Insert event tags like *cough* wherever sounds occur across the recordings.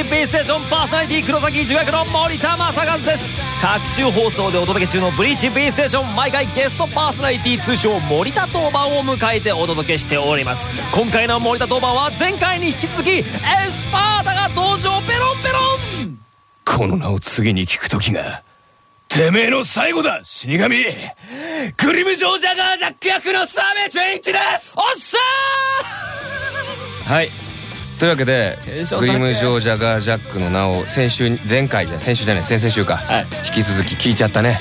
はブリーチ B ステーションパーソナリティ黒崎一役の森田正和です。各週放送でお届け中のブリーチ B ステーション毎回ゲストパーソナリティ通称森田当番を迎えてお届けしております。今回の森田当番は前回に引き続きエスパータが登場ペロンペロン。この名を次に聞く時がてめえの最後だ死神。グリムジョージャガージャック役のサメ純一です。おっしゃはいというわけでグリムジョージャガージャックの名を先週前回じゃ先週じゃない先々週か、はい。引き続き聞いちゃったね。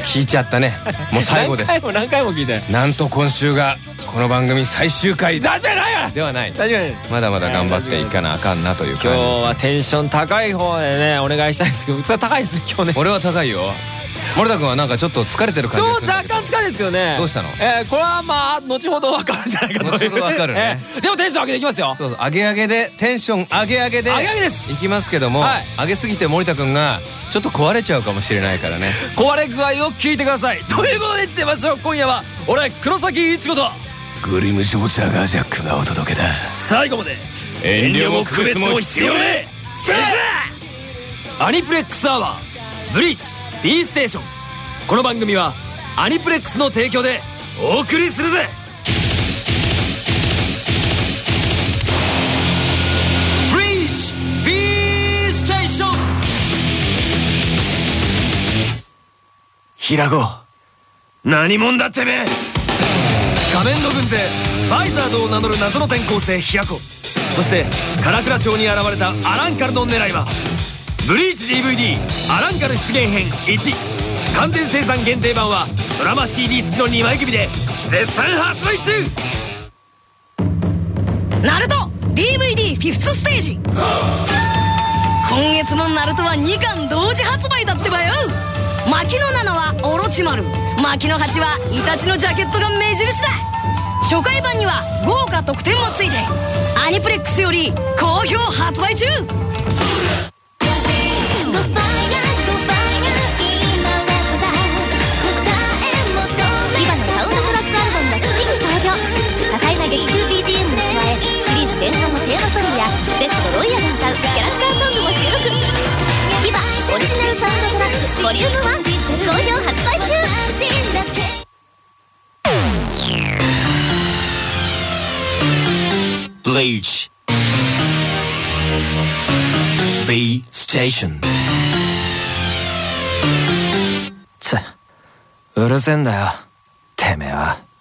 聞いちゃったね。もう最後です。何回も何回も聞いてなんと今週がこの番組最終回だじゃない。やではない。大丈夫まだまだ頑張っていかなあかんなという感じ今です日はテンション高い方でねお願いしたいんですけどそれは高いですね今日ね。俺は高いよ森田君はなんかちょっと疲れてる感じ超がす若干疲れですけどね。どうしたの？えーこれはまあ後ほど分かるんじゃないかという。後ほど分かるね。*laughs* えーでもテンション上げていきますよ。そうそう上げ上げでテンション上げ上げで上げ上げです。いきますけども、はい。上げすぎて森田君がちょっと壊れちゃうかもしれないからね。壊れ具合を聞いてください。*laughs* ということでいってみましょう。今夜は俺黒崎一子とグリムジョージャガージャックがお届けだ。最後まで遠慮も区別も必要ねアニプレックスアワーブリーチ B ステーションこの番組はアニプレックスの提供でお送りするぜ。ブリーチ B ステーション平子何者だてめえ。仮面の軍勢バイザードを名乗る謎の転校生ヒヤコそして唐倉町に現れたアランカルの狙いはブリーチ DVD アランカル出現編1完全生産限定版はドラマ CD 付きの2枚組で絶賛発売中。ナルト DVD フィフスステージ。今月のナルトは2巻同時発売だってばよ。牧野7はオロチマル。牧野8はイタチのジャケットが目印だ。初回版には豪華特典もついてアニプレックスより好評発売中。ボリューム1好評発売中ブリーチ B ステーションつうるせえんだよ。てめえは。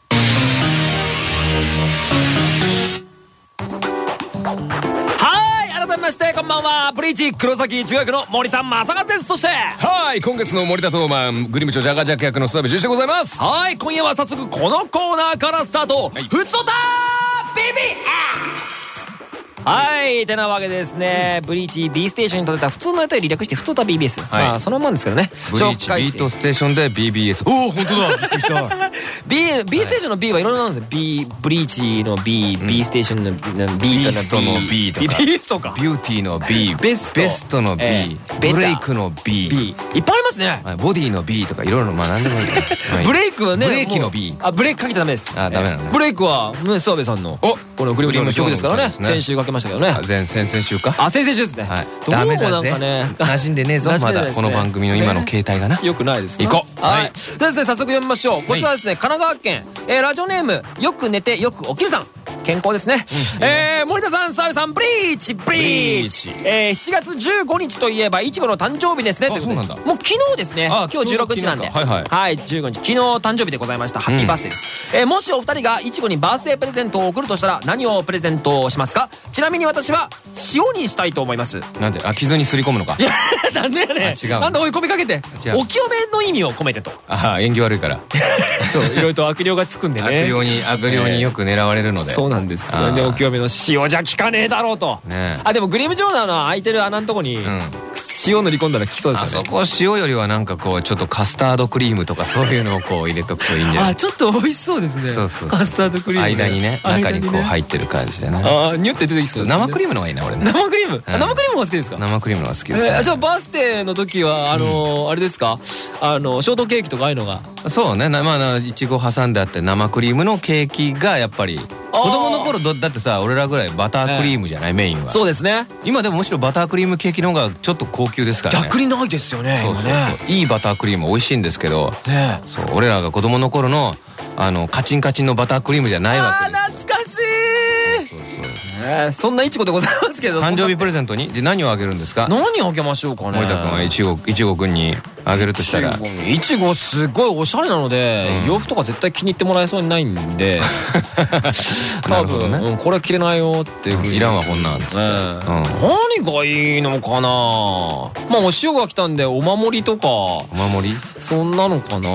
んはブリーチ黒崎中学の森田正和です。そしてはい今月の森田東馬グリムジョージャガージャック役の諏訪部純一でございます。はい今夜は早速このコーナーからスタート、ふつおた BBS はい。てなわけでですねブリーチ B ステーションに届いた普通のやつより略してふつおた BBS、はい。まあそのまんですけどね。ブリーチ紹介して。 B ステーションで BBS おお本当だ。びっくりした。*laughs* B, B ステーションの B はいろんなのなんですよ。B ブリーチの B、B ステーションの B ビーストの B とか。ビーストか。ビューティーの B ベスト。ベストの B、ブレイクの B, B いっぱいありますね。はい。ボディの B とかいろいろまあ何でもいいブレイクはねブレーキの B あブレーキかけちゃダメです。あダメなの。ねブレイクはね諏訪部さんのおこのグリムジョーの曲ですからね。先週かけましたけどね。あ前先々週か？あ先々週ですね。はい。どうもダメだぜ。なんかね。馴染んでねえぞ *laughs* まだこの番組の今の携帯がな。よくないですね。行こう。はい、はい。ですね早速読みましょう。こちらはですね、神奈川県、えーラジオネームよく寝てよく起きるさん健康ですね、えー森田さん澤部さんブリーチブリーチ。ーチ。えー7月15日といえばいちごの誕生日ですねそうなんだ。もう昨日ですね。あ今日16日なんで。昨日かはいはい。15日昨日誕生日でございました。ハッピーバースデーです、えーもしお二人がいちごにバースデープレゼントを送るとしたら何をプレゼントしますか？ちなみに私は塩にしたいと思います。なんで？あ傷にすり込むのか？いや *laughs* なんでやねあ違うなんで追い込みかけて？お清めの意味を込めてと。あ縁起悪いから。*laughs* そういろいろと悪霊がつくんでね。悪霊に悪霊によく狙われるので。そうなんです。それでお清めの塩じゃ効かねえだろうと。ねあでもグリムジョーナーの空いてる穴のとこにうん。塩塗り込んだら効きそうであすよね。そこ塩よりはなんかこうちょっとカスタードクリームとかそういうのをこう入れとくといいんじゃないあちょっと美味しそうですね。そうそうカスタードクリーム間にね中にこう入っってる感じでね。ああニュって出てきそう生クリームの方がいいな俺ね。生クリーム？あうん。生クリームが好きですか？生クリームの方が好きですえーねじゃあバースデーの時はあのーあれですか？あのショートケーキとかああいうのが？そうね。なまあないちご挟んであって生クリームのケーキがやっぱり子供の頃どだってさ俺らぐらいバタークリームじゃない？メインは。そうですね。今でもむしろバタークリームケーキの方がちょっと高級ですからね。逆にないですよねそうそういいバタークリーム美味しいんですけどねそう俺らが子供の頃のあのカチンカチンのバタークリームじゃないわあけですいねそんないちごでございますけど。誕生日プレゼントに？で何をあげるんですか？な何あげましょうかね。森田君はいちごいちご君にあげるとしたら。いちごすごいおしゃれなので、うん。洋服とか絶対気に入ってもらえそうにないんで。*laughs* 多分、ねうんこれは着れないよっていうふうに。いらんわこんなんつってねえ。何がいいのかな。まあお塩が来たんでお守りとか。お守り？そんなのかな。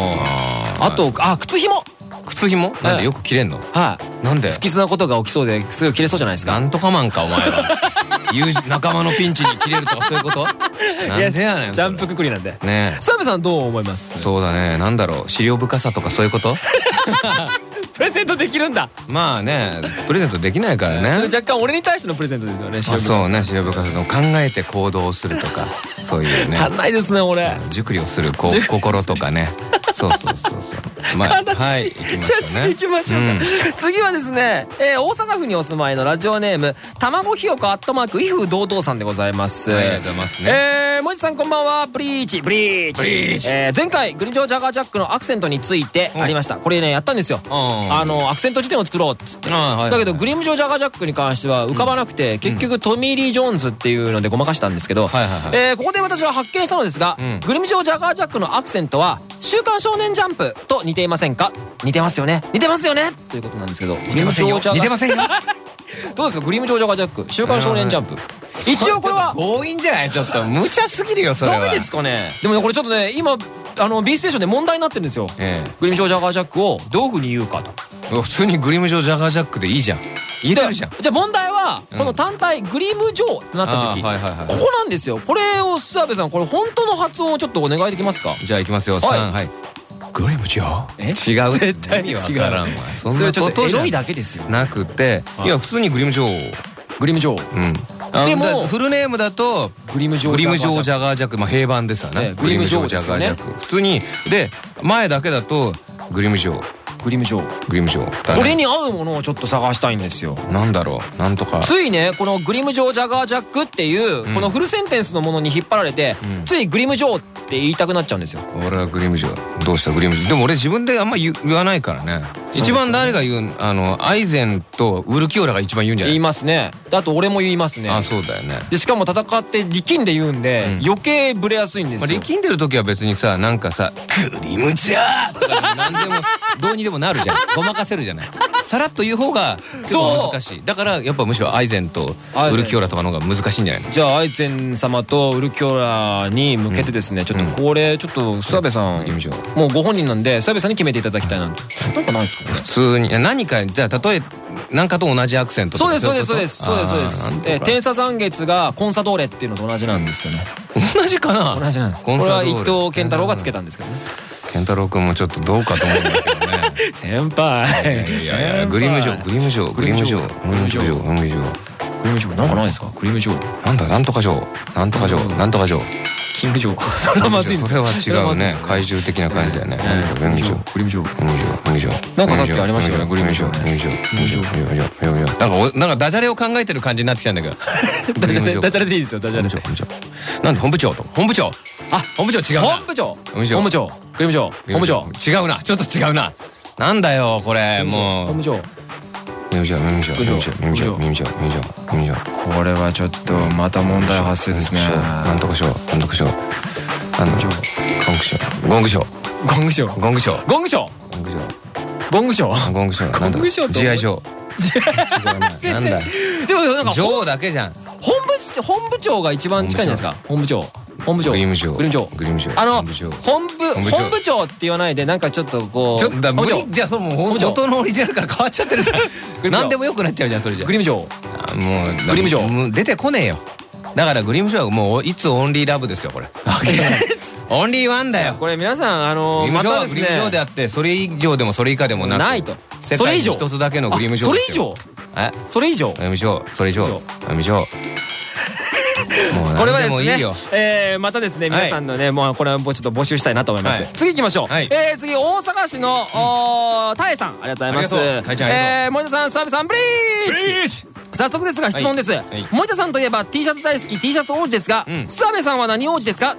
あとあ靴ひも靴ひもなんでよく切れんの？はい。なんで？不吉なことが起きそうですぐ切れそうじゃないですか？なんとかマンかお前は *laughs* 友人仲間のピンチに切れるとかそういうこと？*laughs* なんでやねんジャンプくくりなんで。ねえ。澤部さんどう思います？そうだね。なんだろう？資料深さとかそういうこと？*laughs* プレゼントできるんだ。まあねプレゼントできないからそねれ若干俺に対してのプレゼントですよねあそうね白深さの考えて行動するとか *laughs* そういうね。足んないですね俺。熟慮するこう心とかね。そうそうそうそう。*laughs* まあはいじゃあ次行きましょうか、うん。次はですね、えー大阪府にお住まいのラジオネーム卵ひよこアットマーク威風堂々さんでございます、はいありがとうございますね。えー、もじさんこんばんは。ブリーチ。ブリーチ。ブリーチ。えー前回グリジョージャガージャックのアクセントについてありました。これねやったんですよ。ああのアクセント辞典を作ろうっつって。だけどグリムジョージャガージャックに関しては浮かばなくて、結局トミー・リー・ジョーンズっていうのでごまかしたんですけど、えーここで私は発見したのですが、うん。グリムジョージャガージャックのアクセントは「週刊少年ジャンプ」と似ていませんか？似てますよね。似てますよね。ということなんですけど似てませんよ。似てませんよ *laughs* どうですか？グリムジョージャガージャック「週刊少年ジャンプ」一応これは強引じゃない？ちょっと無茶すぎるよそれは。ダメですかね？でもねこれちょっとね今あの B ステーションで問題になってるんですよ。えグリムジョージャガージャックをどういうふうに言うかと。え普通にグリムジョージャガージャックでいいじゃん。言えてるじゃん。じゃあ問題はうん。この単体グリムジョーってなった時、ここなんですよ。これを澤部さんこれ本当の発音をちょっとお願いできますか？じゃあ行きますよ。三はいグリムジョえ？ー違う絶対に違う。からんわ。そんそれはちょなことじゃっとエロいだけですよ。なくてい。や普通にグリムジョー。グリムジョー。うん。あでもだフルネームだとグリムジョーグリムジョージジャャガージャック。まあ平板ですわね。ええグリムジョージャガージャック。普通にで前だけだとグリムジョーグリムジョー。グリムジョー。だねこれに合うものをちょっと探したいんですよ。なんだろう？なんとか。ついねこのグリムジョージャガージャックっていううん。このフルセンテンスのものに引っ張られてうん。ついグリムジョーって言いたくなっちゃうんですよ。俺はグリムジョーどうしたグリムジョー？でも俺自分であんま言言わないからね。一番誰が言うあのアイゼンとウルキオラが一番言うんじゃない？言いますね。であと俺も言いますね。あそうだよね。でしかも戦って力んで言うんで、うん余計ブレやすいんですまあ、よ、力んでる時は別にさなんかさ「グリムジャー!」とか何でもにでもなるじゃん。*laughs* ごまかせるじゃない。さらっと言う方が結構難しい。だからやっぱむしろアイゼンとウルキオラとかの方が難しいんじゃないの？じゃあアイゼン様とウルキョラに向けてですね、ちょっとこれちょっと諏訪部さん、もうご本人なんで諏訪部さんに決めていただきたいなと。なんかないですかね普通に何かじゃあ例えなんかと同じアクセントそうですそうですそういですそうですそうです。えー天差三月がコンサドーレっていうのと同じなんですよね。同じかな？同じなんです。これは伊藤健太郎がつけたんですけどね。健太郎君もちょっとどうかと思うんだけどね先輩。いやいやグリムジョーグリムジョーグリムジョー。グリムジョーグリムジョー。クリームジョー。なんかないですかクリームジョー。なんだなんとかジョー。なんとかジョーなんとかジョー。キングジョー。*laughs* それはまずいそれは違うね。怪獣的な感じだよね。グリムジョー。グリムジョー。グリムジョー。グリムジョーなんかさっきありましたよねグリムジョーグリムジョーグリムジョーグリムジョー。グリムジョーなんかおなんかダジャレを考えてる感じになってきたんだけど。ダジャレダジャレでいいですよダジャレ。本部長本部長なんで本部長と？本部長。あ本部長違うな。本部長。本部長。本部長。グリムジョー。本部長。違うな。ちょっと違うななんだよこれもう。本部長ミミジョミミジョミミジョミミジョミミジョミミジョミミジョこれはちょっとまた問題発生ですね。なんとかしようなんとかしよう。なんとかしようゴングショーゴングショーゴングショーゴングショーゴングショーゴングショーゴングショーなんだ？ゴングショーと自愛ショー違うな。なんだ？でもなんかジョーだけじゃん。本部本部長が一番近いんじゃないですか。本部長本部長。グリーム長グリーム長グリーム長あの本部長本部長って言わないでなんかちょっとこうちょっとだ無理。じゃあそれもう元のオリジナルから変わっちゃってるじゃん。*laughs* 何でもよくなっちゃうじゃんそれじゃ。グリーム長あもうグリム嬢もう出てこねえよ。だからグリムショーはもういつオンリーラブですよこれ。オンリーワンだよ。これ皆さんあグのリムショーはグリムショーねであってそれ以上でもそれ以下でもなくないと。世界にそれ以上。一つだけのグリムショーですよ。え？それ以上。グリムショーそれ以上。以グリムシこれはですもいいよ。えーまたですね皆さんのねもうこれはもうちょっと募集したいなと思います。はい。次行きましょう。はい。えー次大阪市のたえさん。ありがとうございます。え森田さん澤部さんブリーチ。早速ですが質問です、はい。森田さんといえば T シャツ大好き T シャツ王子ですがうん。澤部さんは何王子ですか？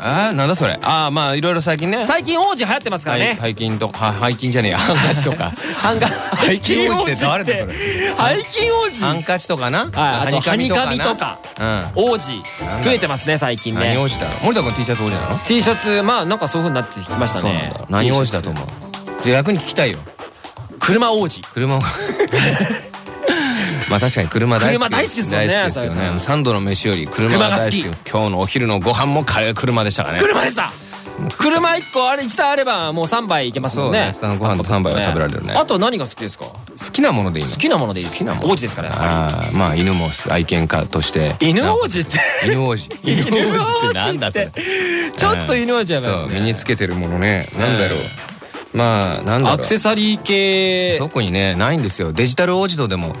ああなんだそれ。ああまあいろいろ最近ね。最近王子流行ってますからね。背筋とは背筋じゃねえや。*laughs* ハンカチとか。ハンガ背筋王子って誰だそれ背筋王子。ハンカチとかな。はいあとハニカミとかな。王子増えてますね最近ね。うん何王子だろう。森田君 T シャツ王子なの？T シャツまあなんかそういう風になってきましたね。だ。何王子だと思う？じゃあ逆に聞きたいよ。車王子。車を *laughs* まあ確かに車大好き。車大好きですもんね大好きですよね。三度の飯より車が大好き。今日のお昼のご飯も車でしたからね。車でした。車1個あれ1台あればもう3杯いけますもんね。そうね。ご飯と3杯は食べられるね。あと何が好きですか？好きなものでいいの。好きなものでいい好きなもの。王子ですから。ああまあ犬も愛犬家として。り *laughs* 犬王子って。犬王子。犬王子って。なんだそれ。ちょっと犬王子やばいですそう身ねにつけてるものね。なんだろう。まあなんだろう。アクセサリー系。特にねないんですよ。デジタル王子とでも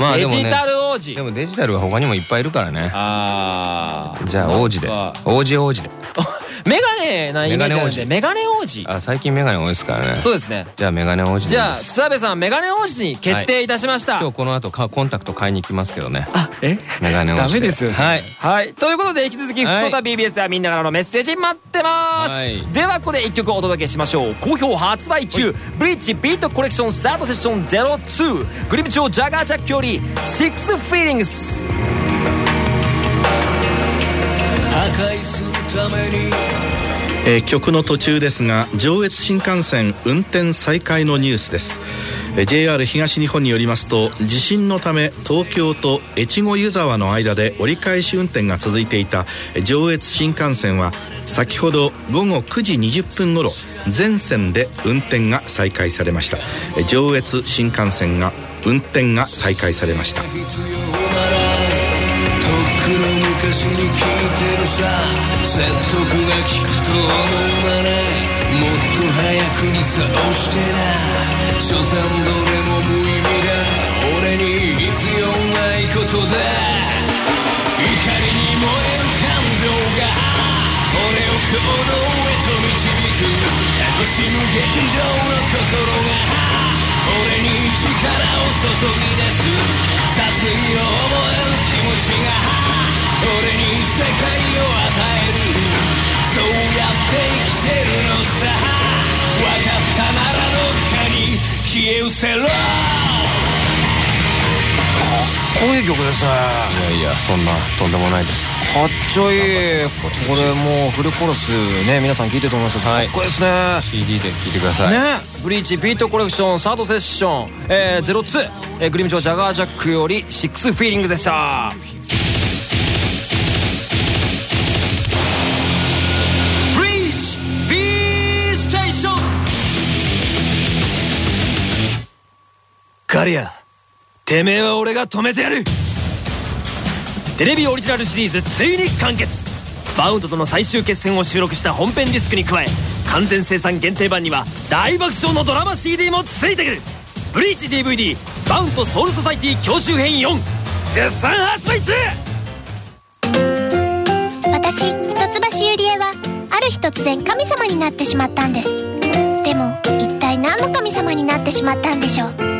まあでもね。デジタル王子。でもデジタルは他にもいっぱいいるからね。あー。じゃあ王子で。王子王子で *laughs* メガネなイメージあるんでメメガネ王子。あ最近メガネ多いですからね。そうですね。じゃあメガネ王子。でじゃあす諏訪部さんメガネ王子に決定いたしました。今日この後かコンタクト買いに行きますけどね。あえ？メガネ王子ダメですよ。はい。はい。ということで引き続き「ふはい。とた BBS」ではみんなからのメッセージ待ってます、はい。ではここで1曲お届けしましょう。好評発売中。ブリッジビートコレクションサードセッション02グリム長ジャガージャックより「シックスフィーリングス」えー曲の途中ですが上越新幹線運転再開のニュースです。えー JR 東日本によりますと地震のため東京と越後湯沢の間で折り返し運転が続いていた上越新幹線は先ほど午後9時20分頃全線で運転が再開されました。えー上越新幹線が運転が再開されました。とっくの昔に聞いてるさ。説得が効くと思うならもっと早くにそうしてな。所詮どれも無意味だ。俺に必要ないことだ。怒りに燃える感情が。俺を行動へと導く。楽しむ現状の心が。俺に力を注ぎ出す。殺意を覚えるせろこういう曲ですねいやいやそんなとんでもないです。かっちょいい。これもうフルコーラスね皆さん聞いてると思いますけどかっこいいですね。CD で聴いてください。ね、ブリーチビートコレクションサードセッション、えー、02、えー、グリムチョジャガージャックよりシックスフィーリングでしたてめえは俺が止めてやる。テレビオリジナルシリーズついに完結。バウンドとの最終決戦を収録した本編ディスクに加え完全生産限定版には大爆笑のドラマ CD もついてくる。ブリーチ DVD「バウンドソウルソサイティ教習編4」絶賛発売中。私一橋ゆりえはある日突然神様になってしまったんです。でも一体何の神様になってしまったんでしょう？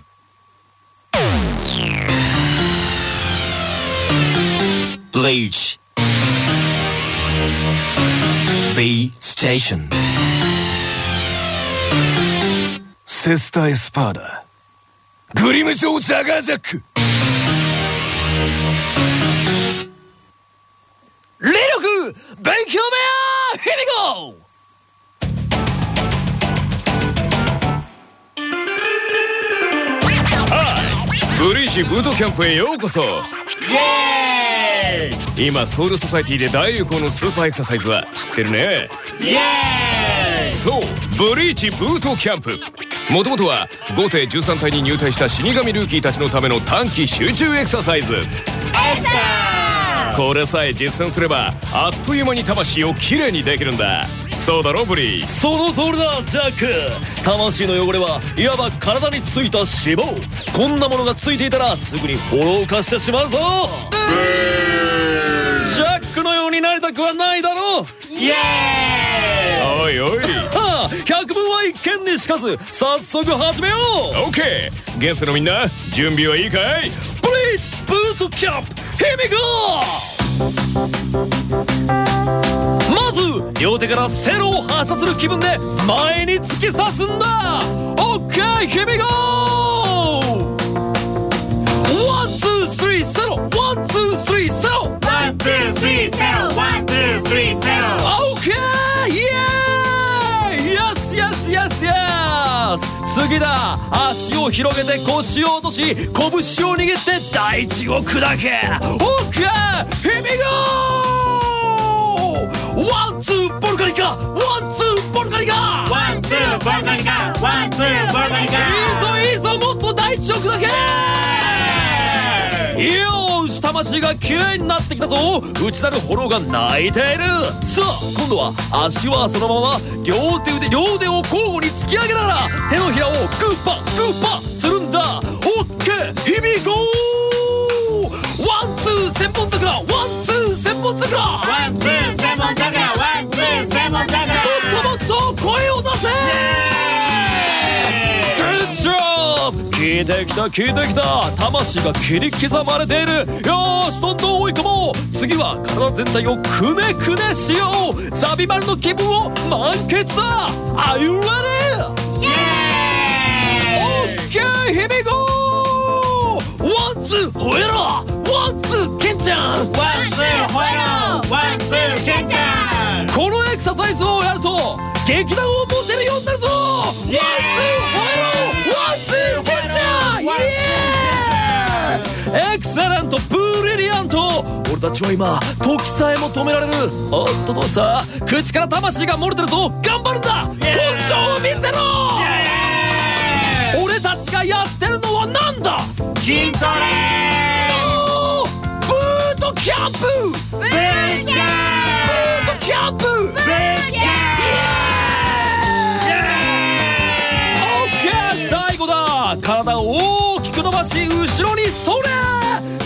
Bleach. B Station. セスタ・エスパーダグリムショー・ザガーザックレロク勉強部屋ヒビゴーブリーチブートキャンプへようこそ。今ソウルソサエティで大流行のスーパーエクササイズは知ってるね。そうブリーチブートキャンプ。もともとは5艇13隊に入隊した死神ルーキーたちのための短期集中エクササイズこれさえ実践すればあっという間に魂をきれいにできるんだ。そうだろブリー。その通りだジャック。魂の汚れはいわば体についた脂肪。こんなものがついていたらすぐにフォロー化してしまうぞ。ジャックのようになりたくはないだろう。おいおい。はあ百聞は一見にしかず早速始めよう。オッケー。ゲストのみんな準備はいいかい？ブリーチブートキャンプヘビゴーまずからセロを発射する気分で前に突き刺すんだオーオッケー yes! 次だ足を広げて腰を落とし拳を握って大地を砕け OK! Here we go! ワンツーボルカニカワンツーボルカニカ One, two, Volcanica. One, two, いい Volcanica. ぞいいぞ魂が綺麗になってきたぞ内なるフォローが泣いているさあ今度は足はそのまま両手腕両腕を交互に突き上げながら手のひらをグーパグーパするんだオッケー日々ゴーワンツー千本桜ワンツー千本桜 One, two, seven, Zagra. One, two, seven, もっ Zagra. ともっ聞いてきた聞いてきた。魂が切り刻まれている。よーしどんどん追い込もう。次は体全体をくねくねしよう。ザビマルの気分を満喫だ。Are you ready? OK! Here we go! One, two, 吠えろ One, two, 剣ちゃん! One, two, 吠えろ. One, two, 剣ちゃん. このエクササイズをやると劇団を持てるようになるぞ!ワンツー吠えろ excellent brilliant 俺たちは今時さえも止められるおっとどうした口から魂が漏れてるぞ頑張るんだ根性を見せろ。俺たちがやってるのはなんだ？筋トレブートキャンプ！ブーキャンブ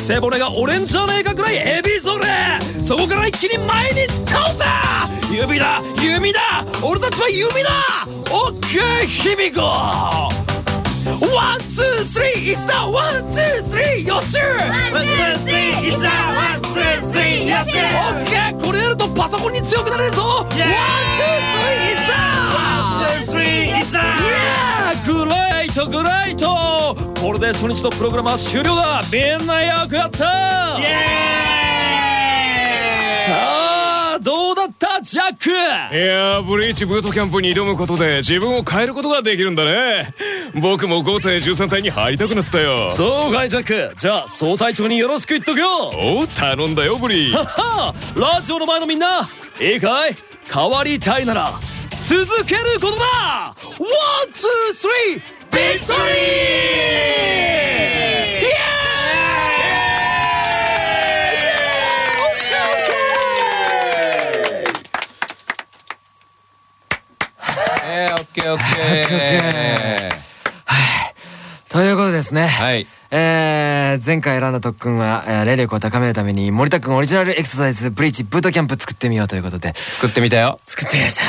背骨が折れんじゃねえかくらいエビそれそこから一気に前に倒せ。指だ弓だ。俺たちは弓だ。オッケー One, two, three, 石田 One, two, three, よっしゃ One, two, three, 石田 One, two, three, よしオッケー。これやるとパソコンに強くなれるぞ。 One, two, three, とこれで初日のプログラムは終了だ。みんなよくやった。さあどうだった？ジャック。いやーブリーチブートキャンプに挑むことで自分を変えることができるんだね。僕も護廷13隊に入りたくなったよ。そうかいジャック。じゃあ総隊長によろしく言っとくよ。おう頼んだよブリー。はっはラジオの前のみんないいかい？変わりたいなら続けることだ。 One two three victory yeahーイオッケーオッケーえー、オッケーオッケーということですね。はい。えー、前回選んだ特訓は、えー霊力を高めるために森田くんオリジナルエクササイズブリーチブートキャンプ作ってみようということで。作ってみたよ。作ってみました。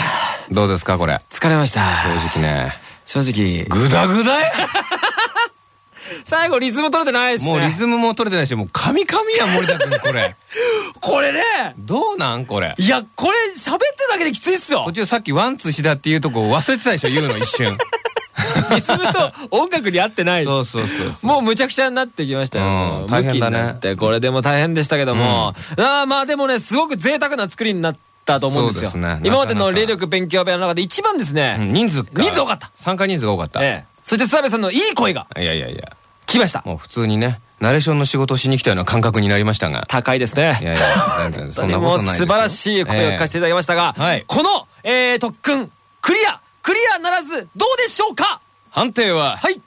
どうですかこれ？疲れました。正直ね正直。グダグダや。*laughs* 最後リズム取れてないっすね。もうリズムも取れてないしもうカミカミや森田君これ。*laughs* これね。どうなんこれ？いやこれ喋ってるだけできついっすよ。途中さっきワンツーシダっていうとこ忘れてたでしょ言うの一瞬。*laughs* リズムと音楽に合ってない。そうそうそうもうむちゃくちゃになってきましたよ。うん大変だね。これでも大変でしたけども。ああまあでもね、すごく贅沢な作りになったと思うんですよ。すね今までの霊力勉強部屋の中で一番ですうね、ん人数か。人数多かった。参加人数が多かった、ええ。そして諏訪部さんのいい声が。いやいやいや。来ました。もう普通にねナレーションの仕事をしに来たような感覚になりましたが。高いですね。いやいや全然そんなことないですよ。素晴らしい声を聞かせていただきましたが、ええ。はい。この、えー、特訓、クリアクリアならず、どうでしょうか？判定は？はい。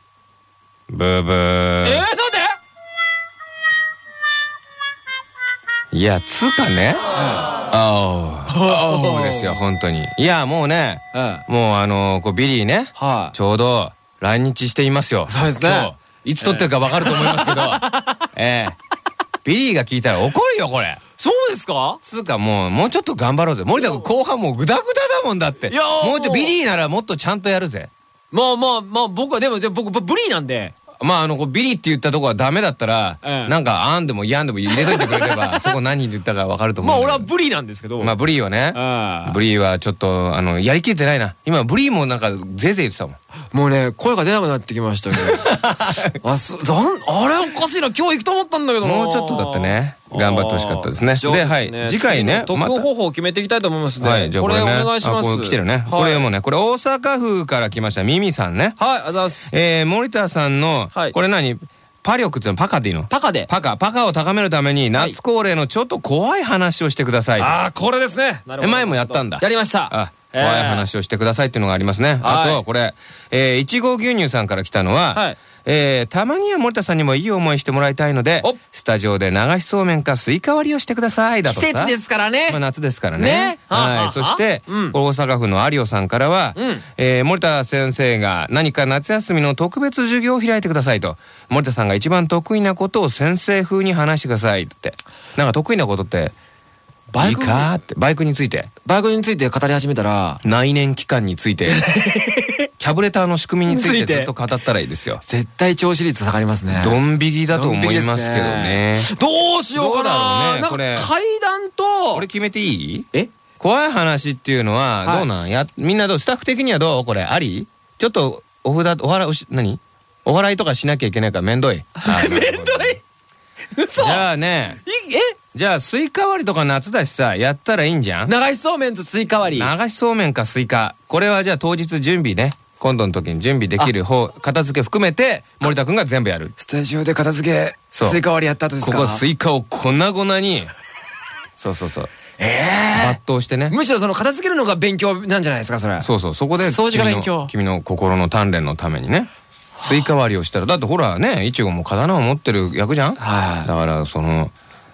ブーブー。えー、なんで？いやつうかね。あああですよ本当に。いやもうねええ。もうあのこうビリーねはい。ちょうど来日していますよ。そうですね。いつ撮ってるか分かると思いますけど。*laughs* ええ。ビリーが聞いたら怒るよこれ。そうですか？つうかもうもうちょっと頑張ろうぜ。森田君後半もうグダグダだもんだって。いやーもう。ちょっとビリーならもっとちゃんとやるぜ。まあまあまあ僕はでもでも僕ブリーなんでまああのこうビリーって言ったとこはダメだったら、ええ。なんかあんでもやんでも入れといてくれれば *laughs* そこ何言ったか分かると思まあうんだけど俺はブリーなんですけど。まあブリーはね。ああブリーはちょっとあのやりきれてないな。今ブリーもなんかぜいぜい言ってたもん。もうね声が出なくなってきましたよ *laughs* あすなんあれおかしいな。今日行くと思ったんだけどな。もうちょっとだってね頑張ってほしかったですね。ではい。次回ね特訓方法を決めていきたいと思いますね。はいじゃあこれね。お願いします。あこれ来てるね、はい。これもね。これ大阪府から来ました。ミミさんね。はいありがとうございます。えー、森田さんの、はい。これ何？パ力っていうの？パカでいいの？パカ。でパカパカを高めるために夏恒例のちょっと怖い話をしてください、ああこれですね。前もやったんだ。やりました。あえー。怖い話をしてくださいっていうのがありますね、あはい。とこれえーいちご牛乳さんから来たのは、はい。えーたまには森田さんにもいい思いしてもらいたいのでおスタジオで流しそうめんかスイカ割りをしてくださいだとさ季節ですからね。まあ、夏ですからね。ね。はい。あそして、うん。大阪府の有オさんからは、うん。えー森田先生が何か夏休みの特別授業を開いてくださいと。森田さんが一番得意なことを先生風に話してくださいって。なんか得意なことってバイクかって。バイクについて。バイクについて語り始めたら。内燃機関について。*laughs* キャブレターの仕組みについてて。ずっと語ったらいいですよ。絶対聴取率下がりますね。ドン引きだと思いますけどね。どうしようかな。どうだろうねなんかこれ怪談と。これ決めていい？え？怖い話っていうのははい。どうなん、やみんなどう？スタッフ的にはどう？これあり？ちょっとお札お払い何？お払いとかしなきゃいけないからめんどい。*laughs* めんどい。嘘。じゃあねじゃあスイカ割りとか夏だしさやったらいいんじゃん？流流しそうめんとスイカ割り。しそうめんかスイカ。これはじゃあ当日準備ね。今度の時に準備できる方片付け含めて森田君が全部やる。スタジオで片付けスイカ割りやった後ですかここスイカを粉々に。そうそうそう。え抜刀してね。えむしろその片付けるのが勉強なんじゃないですかそれ。そうそう。そこで掃除が勉強。君の心の鍛錬のためにね。スイカ割りをしたら。だってほらねいちごも刀を持ってる役じゃん？はい。だからその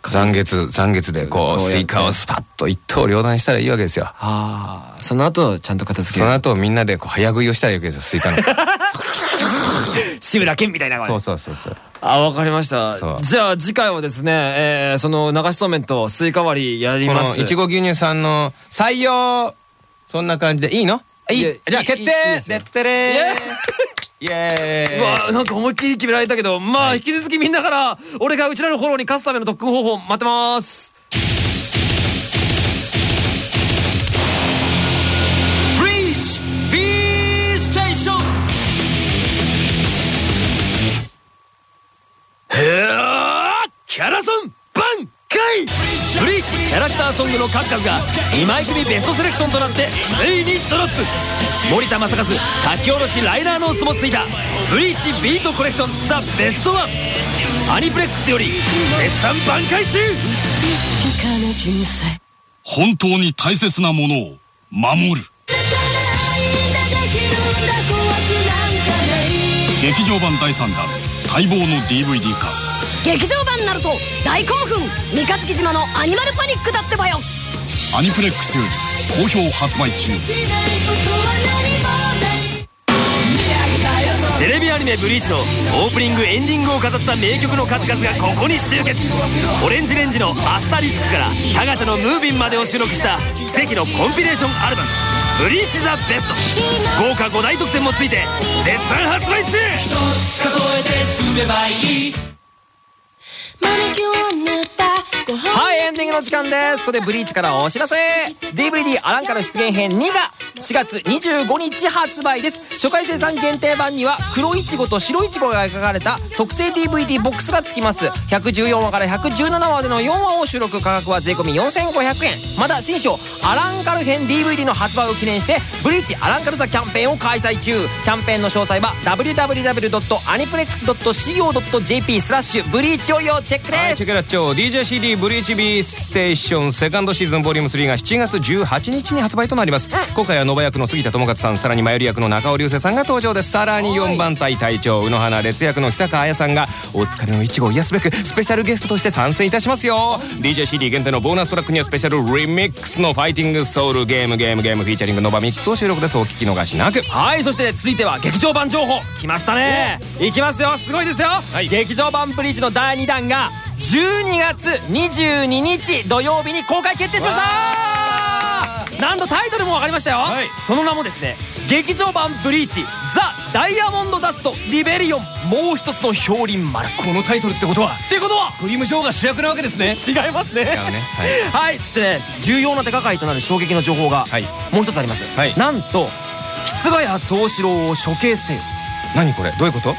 斬月斬月でこうスイカをスパッと一刀両断したらいいわけですよ。ああその後ちゃんと片付そける。の後みんなでこう早食いをしたらいいわけですよスイカの。志村けんみたいな。そうそうそうそう。あわかりました。じゃあ次回はですねえーその流しそうめんとスイカ割りやりこます。のいちご牛乳さんの採用。そんな感じで。いいの？いい。じゃあ決定。でってれーイエーイ。うわなんか思いっきり決められたけどまあ引き続きみんなから俺がうちらのフォローに勝つための特訓方法待ってます。ブリーチ B ステーションへーキャラソン挽回ブリーチキャラクターソングの数々が2枚組ベストセレクションとなってついにドロップ。森田正和書き下ろしライナーノーツもついたブリーチビートコレクションザ・ベストワン。アニプレックスより絶賛挽回中。本当に大切なものを守る。劇場版第3弾待望の DVD 化。劇場版ナルト大興奮三日月島のアニマルパニックだってばよ。アニプレックスより好評発売中。テレビアニメ「ブリーチ」のオープニングエンディングを飾った名曲の数々がここに集結。オレンジレンジの「アスタリスク」から「タガシャのムービン」までを収録した奇跡のコンピレーションアルバムブリーチ・ザ・ベスト。豪華5大特典もついて絶賛発売中。数えて進めばいいはいエンディングの時間です。ここでブリーチからお知らせ。DVD アランカの出現編2が4月25日発売です。初回生産限定版には黒いちごと白いちごが描かれた特製 DVD ボックスが付きます。114話から117話での4話を収録。価格は税込4500円。また新章アランカル編 DVD の発売を記念してブリーチアランカルザキャンペーンを開催中。キャンペーンの詳細は www.aniplex.co.jp スラッシュブリーチを要チェック。です、はいチェケラッチョ DJCD ブリーチ B ステーションセカンドシーズンボリューム3が7月18日に発売となります、今回はノバ役の杉田智和さんさらにマユリ役の中尾隆聖さんが登場です。さらに4番隊隊長卯ノ花烈役の久川綾さんがお疲れのいちごを癒すべくスペシャルゲストとして参戦いたしますよ。DJCD 限定のボーナストラックにはスペシャルリミックスの Fighting Soul Game Game Game featuring ノバミックスを収録です。お聞き逃しなく。はいそして続いては劇場版情報。来ましたね。い。きますよ。すごいですよ、劇場版ブリーチの第2弾が12月22日土曜日に公開決定しました。なんとタイトルも分かりましたよ、その名もですね劇場版ブリーチザ・ダイヤモンドダストリベリオンもう一つの氷輪丸このタイトルってことはってことはクリームショーが主役なわけですね。違いますね。ね。はい。*laughs* はいつってね重要な手がかりとなる衝撃の情報がはい。もう一つあります、はい。なんと筆ヶ谷藤四郎を処刑せよ。何これ？どういうこと？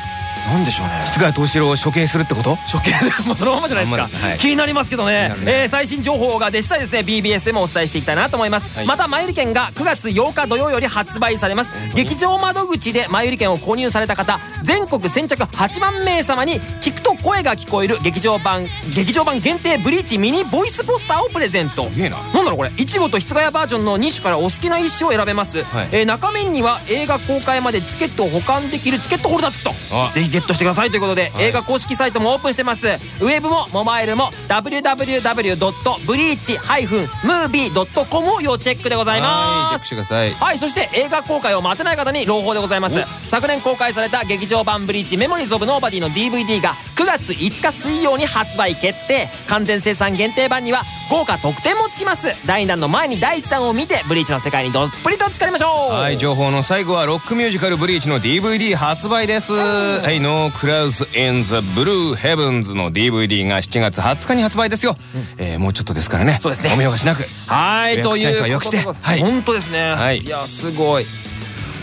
なんでしょうね。室川藤四郎を処刑するってこと？処刑もうそのままじゃないですか。気になりますけどね。えー最新情報が出したらですね。BBS でもお伝えしていきたいなと思います、はい。また前売り券が9月8日土曜より発売されます。劇場窓口で前売り券を購入された方全国先着8万名様に聞くと声が聞こえる劇場版劇場版限定ブリーチミニボイスポスターをプレゼント。すげえな。なんだろうこれ。いちごと筆ヶ谷バージョンの2種からお好きな1種を選べます、はい。えー中面には映画公開までチケットを保管できるチケットホルダー付きと。あ。ぜひゲットしてくださいということで、映画公式サイトもオープンしてます。ウェブもモバイルも www.breach-movie.com を要チェックでございはいチェックますしてください。はいそして映画公開を待てない方に朗報でございます。昨年公開された劇場版「ブリーチメモリーズ・オブ・ノーバディ」の DVD が9月5日水曜に発売決定。完全生産限定版には豪華特典もつきます。第2弾の前に第1弾を見てブリーチの世界にどっぷりと浸かりましょう。はい情報の最後はロックミュージカル「ブリーチ」の DVD 発売です。はい「No Clouds in the Blue Heavens」の DVD が7月20日に発売ですよ、えーもうちょっとですからね。そうですね。お見逃しなく。はいといいうことではい。本当ですね、はい。い、やすごい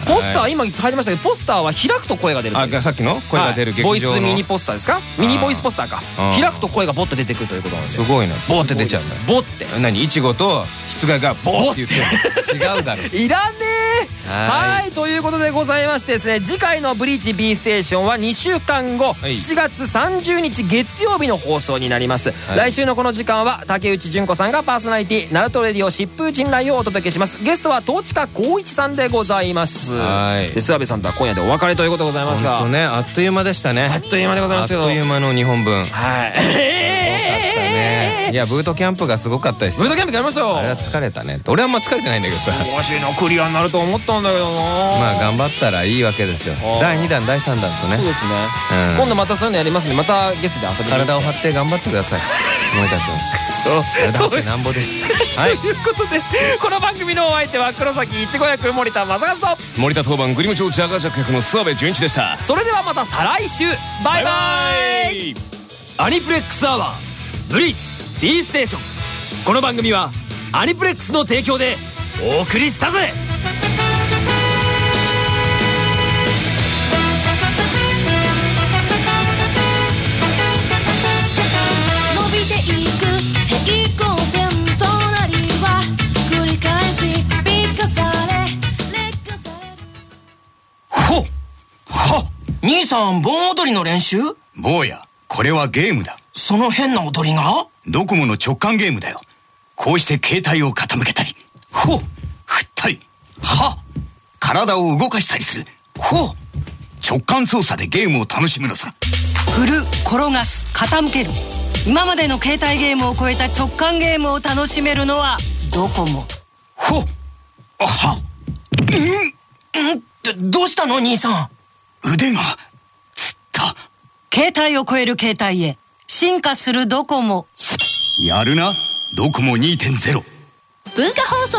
ポスター、は今入りましたけどポスターは開くと声が出るあさっきの？声が出る劇場ボイスミニポスターですか？ミニボイスポスターか。うん。開くと声がボッと出てくるということなので。すごいな。ボーって出ちゃうんだボって。何？いちごと室外がボーって言ってる違うだろ。*laughs* いらねえはい。はい。ということでございましてですね次回の「ブリーチ B ステーション」は2週間後、い。7月30日月曜日の放送になります、はい。来週のこの時間は竹内純子さんがパーソナリティナルトレディオ疾風陣雷をお届けします。ゲストは東近光一さんでございます。はいで諏訪部さんとは今夜でお別れということでございますが。本当ねあっという間でしたね。あっという間でございあっますけどという間の2本分はい *laughs* ね。いやブートキャンプがすごかったです。ブートキャンプやりましたよあれは疲れたね。俺はあんま疲れてないんだけどさ。わしのクリアになると思ったんだけどな。まあ頑張ったらいいわけですよ。第2弾第3弾とね。そうですね、うん。今度またそういうのやりますんでまたゲストで遊びに。体を張って頑張ってください。森田君。そ。う体張ってなんぼです。*laughs* はい。ということでこの番組のお相手は黒崎いちご役森田正和と。森田当番グリム町ジャガージャック役の諏訪部純一でした。それではまた再来週。バイバイ。アニプレックスアワーブリーチ B ステーション。この番組はアニプレックスの提供でお送りしたぜ。伸びていく平行線隣は繰り返し美化され劣化される。ほっは兄さん盆踊りの練習？坊やこれはゲームだ。その変な踊りが？ドコモの直感ゲームだよ。こうして携帯を傾けたりほっ振ったりはっ体を動かしたりする。ほっ直感操作でゲームを楽しむのさ。振る転がす傾ける。今までの携帯ゲームを超えた直感ゲームを楽しめるのはドコモ。ほっあは。んどどうしたの兄さん？腕が携帯を超える携帯へ進化するドコモ。やるな。ドコモ2.0文化放送